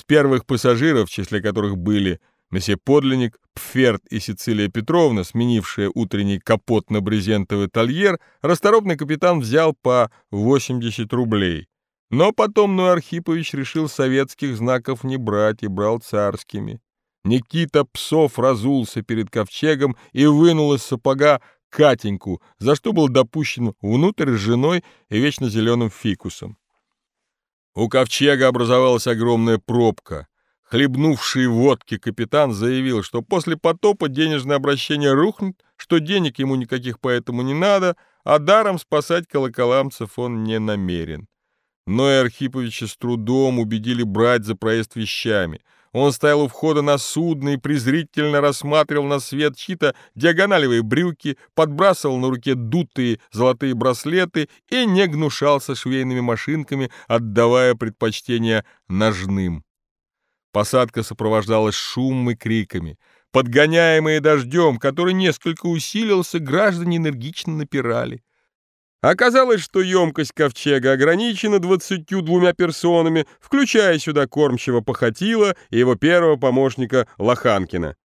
С первых пассажиров, в числе которых были месье Подлинник, Пферт и Сицилия Петровна, сменившая утренний капот на брезентовый тольер, расторопный капитан взял по 80 рублей. Но потом Ной Архипович решил советских знаков не брать и брал царскими. Никита Псов разулся перед ковчегом и вынул из сапога Катеньку, за что был допущен внутрь с женой и вечно зеленым фикусом. У ковчега образовалась огромная пробка. Хлебнувший водки капитан заявил, что после потопа денежное обращение рухнет, что денег ему никаких поэтому не надо, а даром спасать колоколамцев он не намерен. Но и Архиповича с трудом убедили брать за проезд вещами. Он стоял у входа на судно и презрительно рассматривал на свет чьи-то диагоналевые брюки, подбрасывал на руке дутые золотые браслеты и не гнушался швейными машинками, отдавая предпочтение ножным. Посадка сопровождалась шумом и криками. Подгоняемые дождем, который несколько усилился, граждане энергично напирали. Оказалось, что емкость ковчега ограничена двадцатью двумя персонами, включая сюда кормчего Похотила и его первого помощника Лоханкина.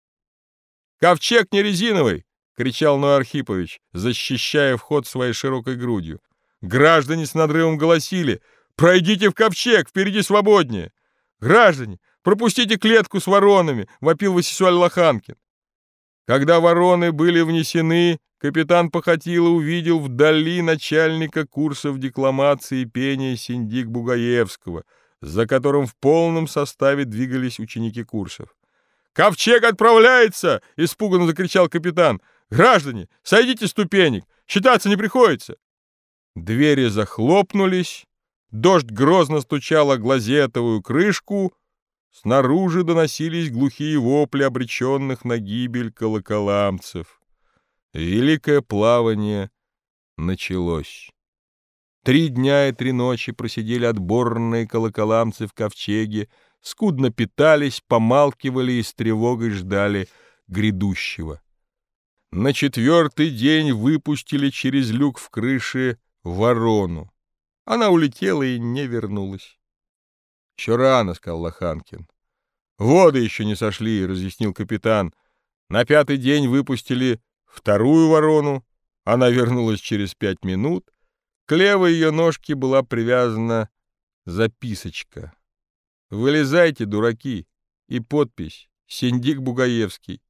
«Ковчег не резиновый!» — кричал Ной Архипович, защищая вход своей широкой грудью. Граждане с надрывом голосили «Пройдите в ковчег, впереди свободнее!» «Граждане, пропустите клетку с воронами!» — вопил Васисуаль Лоханкин. Когда вороны были внесены, капитан Похотило увидел вдали начальника курсов декламации и пения Синдик Бугаевского, за которым в полном составе двигались ученики курсов. «Ковчег отправляется!» — испуганно закричал капитан. «Граждане, сойдите ступенек! Считаться не приходится!» Двери захлопнулись, дождь грозно стучал о глазетовую крышку, снаружи доносились глухие вопли обреченных на гибель колоколамцев. Великое плавание началось. Три дня и три ночи просидели отборные колоколамцы в ковчеге, скудно питались, помалкивали и с тревогой ждали грядущего. На четвертый день выпустили через люк в крыше ворону. Она улетела и не вернулась. — Еще рано, — сказал Лоханкин. — Воды еще не сошли, — разъяснил капитан. На пятый день выпустили вторую ворону. Она вернулась через пять минут. К левой ее ножке была привязана записочка. «Вылезайте, дураки!» и подпись «Синдик Бугаевский».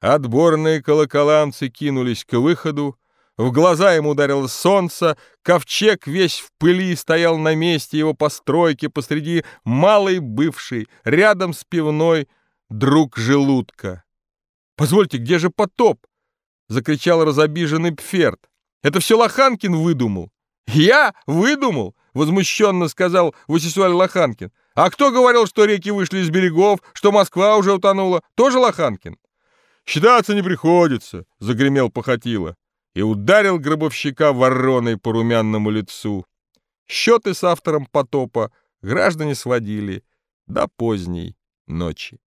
Отборные колоколамцы кинулись к выходу, в глаза ему ударило солнце, ковчег весь в пыли стоял на месте его постройки посреди малой бывшей, рядом с пивной, друг желудка. «Позвольте, где же потоп?» — закричал разобиженный Пферт. «Это все Лоханкин выдумал». «Я выдумал?» — возмущенно сказал Васисуаль Лоханкин. «А кто говорил, что реки вышли из берегов, что Москва уже утонула? Тоже Лоханкин?» «Считаться не приходится», — загремел Похотило и ударил гробовщика вороной по румяному лицу. Счеты с автором потопа граждане сводили до поздней ночи.